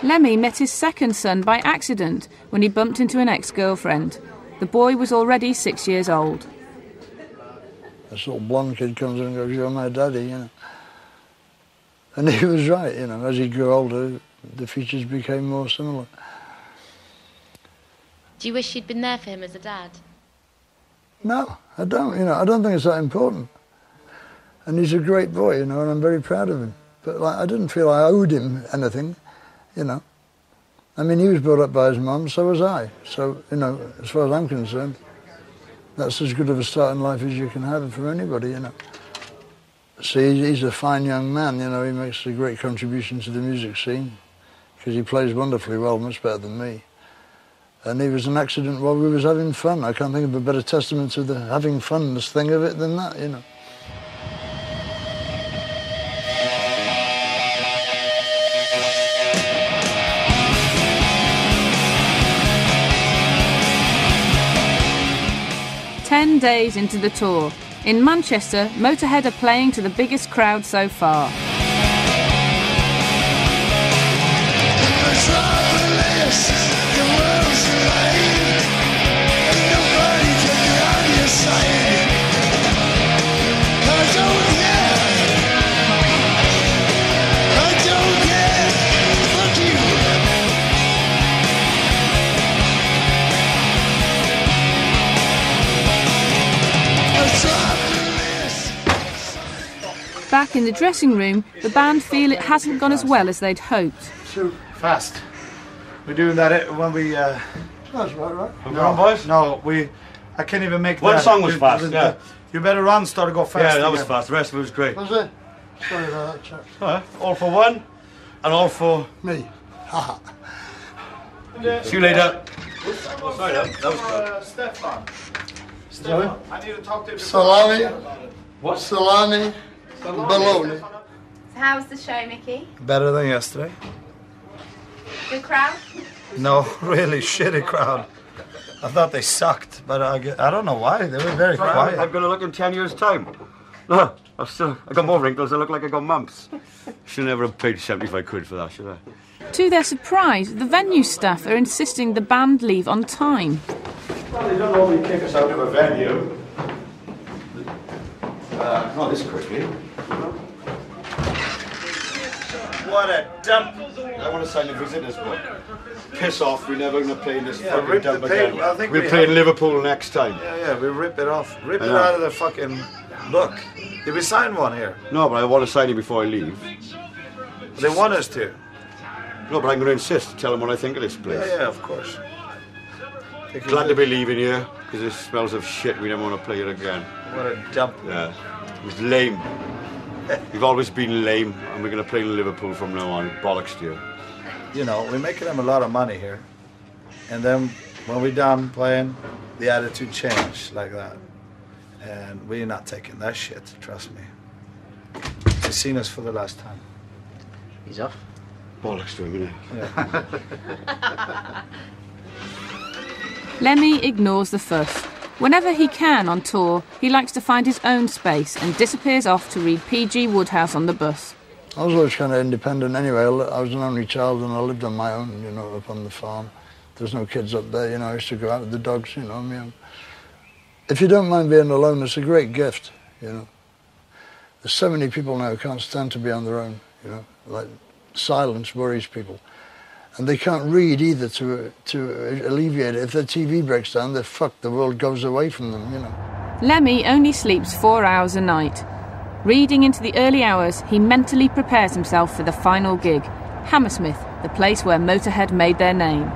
Lemmy met his second son by accident when he bumped into an ex girlfriend. The boy was already six years old. This little blonde kid comes in and goes, You're my daddy, you know. And he was right, you know. As he grew older, the features became more similar. Do you wish you'd been there for him as a dad? No, I don't, you know. I don't think it's that important. And he's a great boy, you know, and I'm very proud of him. But like, I didn't feel I owed him anything, you know. I mean, he was brought up by his mum, so was I. So, you know, as far as I'm concerned, that's as good of a start in life as you can have for anybody, you know. See, he's a fine young man, you know, he makes a great contribution to the music scene because he plays wonderfully well, much better than me. And he was an accident while we was having fun. I can't think of a better testament to the having funness thing of it than that, you know. Ten days into the tour, in Manchester, Motorhead are playing to the biggest crowd so far. Back in the dressing room, the band feel it hasn't gone as well as they'd hoped. Too fast. We're doing that it- when we. Uh, That's right, right. no, boys? No, we. I can't even make One that. song was fast, the- yeah. You better run, start to go fast. yeah, that was fast. The rest of it was great. Was it? Sorry about that, chap. Alright, all for one, and all for Me. Haha. See you later. Sorry, that, that was good. Uh, Stefan. I need to talk to you. Salami. What? Salami. Bologna. So how was the show, Mikkey? Better than yesterday. Good crowd? No, really shitty crowd. I thought they sucked, but I, gue- I don't know why. They were very quiet. I'm gonna look in ten years' time. No, I've still I got more wrinkles. I look like I got mumps. Should never have paid seventy-five quid for that, should I? To their surprise, the venue staff are insisting the band leave on time. Well, they don't normally kick us out of a venue. Uh, not this quickly. What a dump! I want to sign the visitors book. Piss off, we're never going to play in this Yeah, fucking dump again. I think we're we playing Liverpool next time. Yeah, yeah, we rip it off. Rip it out of the fucking book. Did we sign one here? No, but I want to sign it before I leave. They want us to. No, but I'm going to insist. Tell them what I think of this place. Yeah, yeah, of course. Glad to be leaving here because it smells of shit. We never want to play it again. What a dump. Yeah, it was lame. We've always been lame, and we're going to play in Liverpool from now on. Bollocks to you. You know, we're making them a lot of money here. And then when we're done playing, the attitude change like that. And we're not taking that shit, trust me. You've seen us for the last time. He's off. Bollocks to him, innit? Lemmy ignores the fuss. Whenever he can on tour, he likes to find his own space and disappears off to read P.G. Wodehouse on the bus. I was always kind of independent anyway. I was an only child and I lived on my own, you know, up on the farm. There's no kids up there, you know. I used to go out with the dogs, you know. Mean, if you don't mind being alone, it's a great gift, you know. There's so many people now who can't stand to be on their own, you know. Like silence worries people, and they can't read either to to alleviate it. If their TV breaks down, they're fucked. The world goes away from them, you know. Lemmy only sleeps four hours a night. Reading into the early hours, he mentally prepares himself for the final gig Hammersmith, the place where Motorhead made their name.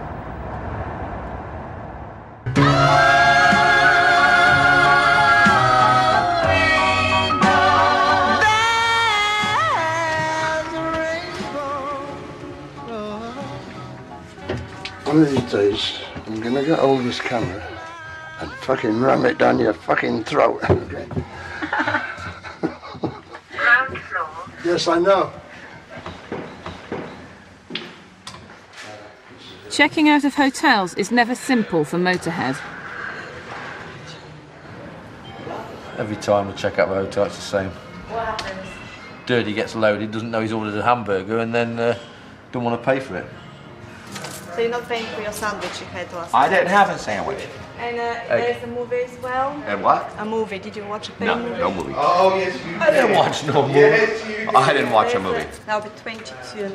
One of these days, I'm gonna get hold of this camera and fucking ram it down your fucking throat. Okay. yes, I know. Checking out of hotels is never simple for Motorhead. Every time we check out the hotel, it's the same. What happens? Dirty gets loaded, doesn't know he's ordered a hamburger, and then uh, don't want to pay for it. So you're not paying for your sandwich you had last I night? didn't have a sandwich. And uh, Egg. there's a movie as well. And what? A movie. Did you watch a film No, movie? no movie. Oh, yes, you I didn't watch no movie. I didn't watch a movie. That'll be 22.90.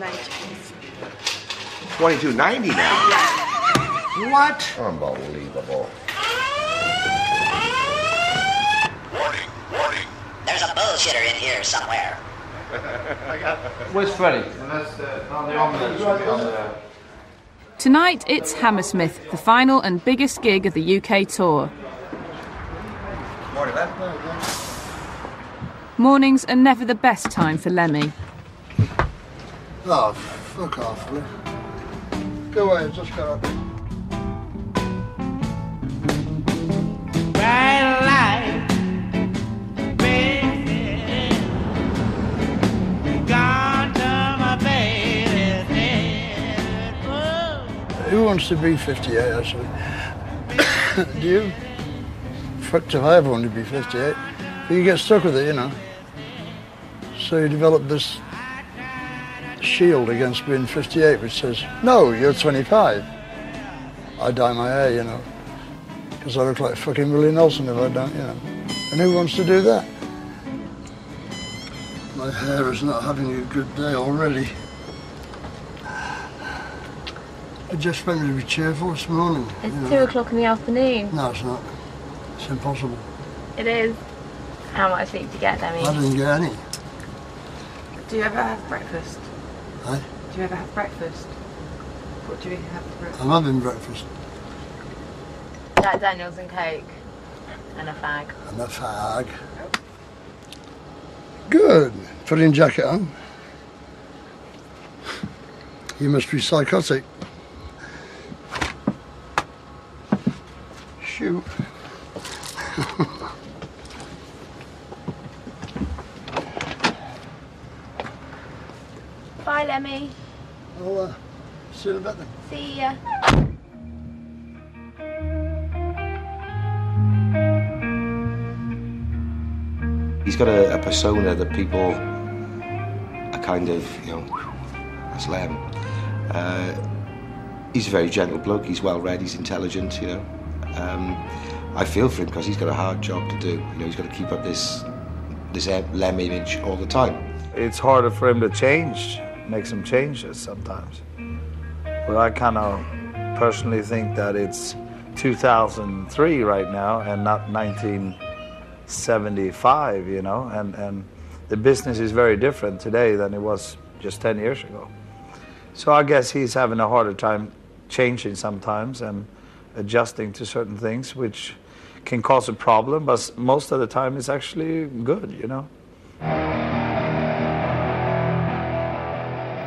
22.90 now. What? Unbelievable. Warning, warning. There's a bullshitter in here somewhere. Where's Freddie? Tonight it's Hammersmith, the final and biggest gig of the UK tour. Morning, man. Mornings are never the best time for Lemmy. Oh, fuck off, will you? Go away, just go up. Bright Who wants to be 58, actually? Do you? Fucked if I ever wanted to be 58. But you get stuck with it, you know. So you develop this shield against being 58, which says, no, you're 25. I dye my hair, you know. Because I look like fucking Willie Nelson if I don't, you know. And who wants to do that? My hair is not having a good day already. I just wanted to be cheerful this morning. It's you know. two o'clock in the afternoon. No, it's not. It's impossible. It is. How much sleep do you get, Lemmy? I didn't get any. Do you ever have breakfast? Eh? Do you ever have breakfast? What do you have for breakfast? I'm having breakfast Jack Daniels and Coke. And a fag. and a fag. Good. Putting jacket on. You must be psychotic. Shoot. Bye, Lemmy. I'll uh, see you in a bit then. See ya. He's got a, a persona that people are kind of, you know, that's Lem. Uh, he's a very gentle bloke. He's well read. He's intelligent. You know, um, I feel for him because he's got a hard job to do. You know, he's got to keep up this this Lem image all the time. It's harder for him to change, make some changes sometimes. But I kind of personally think that it's 2003 right now and not 1975, you know, and, and the business is very different today than it was just 10 years ago. So I guess he's having a harder time changing sometimes and adjusting to certain things, which can cause a problem, but most of the time it's actually good, you know.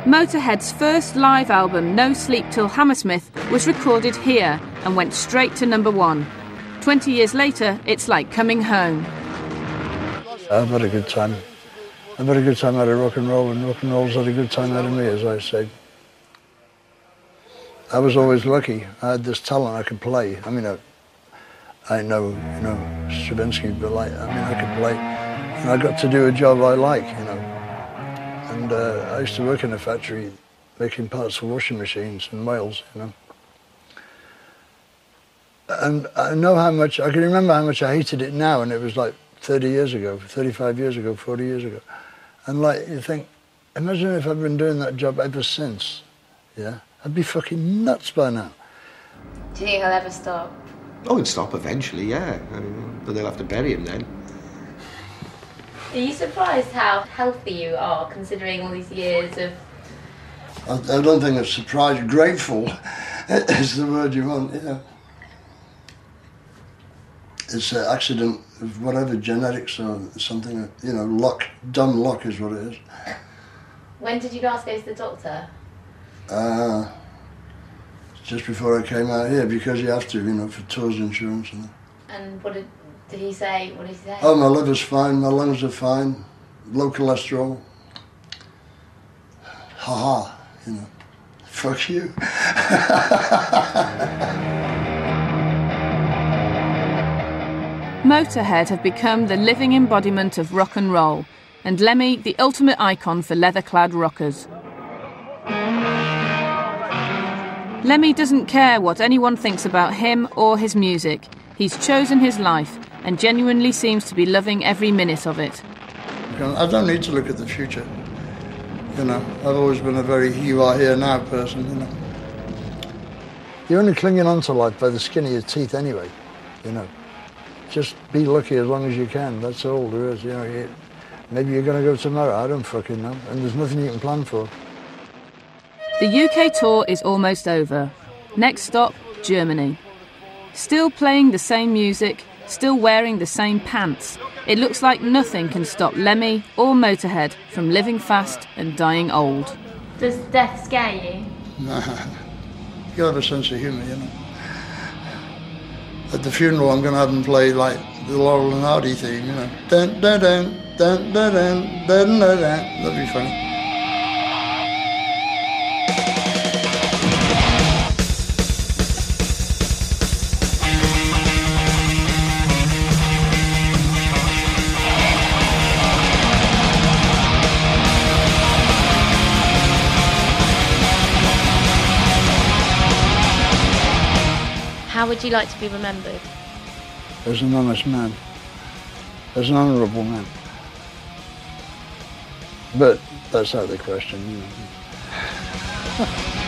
Motorhead's first live album, No Sleep Till Hammersmith, was recorded here and went straight to number one. Twenty years later, it's like coming home. I've had a good time. I've had a good time out of rock and roll, and rock and roll's had a good time out of me, as I say. I was always lucky. I had this talent I could play. I mean, I, I know, you know, Stravinsky, but like, I mean, I could play, and I got to do a job I like, you know. And uh, I used to work in a factory making parts for washing machines in Wales, you know. And I know how much, I can remember how much I hated it now, and it was like 30 years ago, 35 years ago, 40 years ago. And like, you think, imagine if I'd been doing that job ever since, yeah? I'd be fucking nuts by now. Do you think he'll ever stop? Oh, he'll stop eventually, yeah. I mean, but they'll have to bury him then. Are you surprised how healthy you are considering all these years of. I, I don't think it's surprised. Grateful is the word you want, you know. It's an accident of whatever, genetics or something, you know, luck. Dumb luck is what it is. When did you last go to the doctor? Uh, just before I came out here, because you have to, you know, for tours insurance and that. And what did, did he say? What did he say? Oh, my liver's fine, my lungs are fine, low cholesterol. Ha ha, you know. Fuck you. Motorhead have become the living embodiment of rock and roll, and Lemmy the ultimate icon for leather clad rockers. Lemmy doesn't care what anyone thinks about him or his music. He's chosen his life and genuinely seems to be loving every minute of it. I don't need to look at the future. You know, I've always been a very you are here now person, you know. You're only clinging on to life by the skin of your teeth anyway, you know. Just be lucky as long as you can, that's all there is, you know. You, maybe you're going to go tomorrow, I don't fucking know. And there's nothing you can plan for. The UK tour is almost over. Next stop, Germany. Still playing the same music, still wearing the same pants. It looks like nothing can stop Lemmy or Motorhead from living fast and dying old. Does death scare you? Nah. You have a sense of humour, you know. At the funeral, I'm gonna have them play like the Laurel and Hardy theme, you know. Dun dun dun dun dun dun dun dun. dun. That'd be funny. Would you like to be remembered? As an honest man. As an honourable man. But that's out of the question, you know.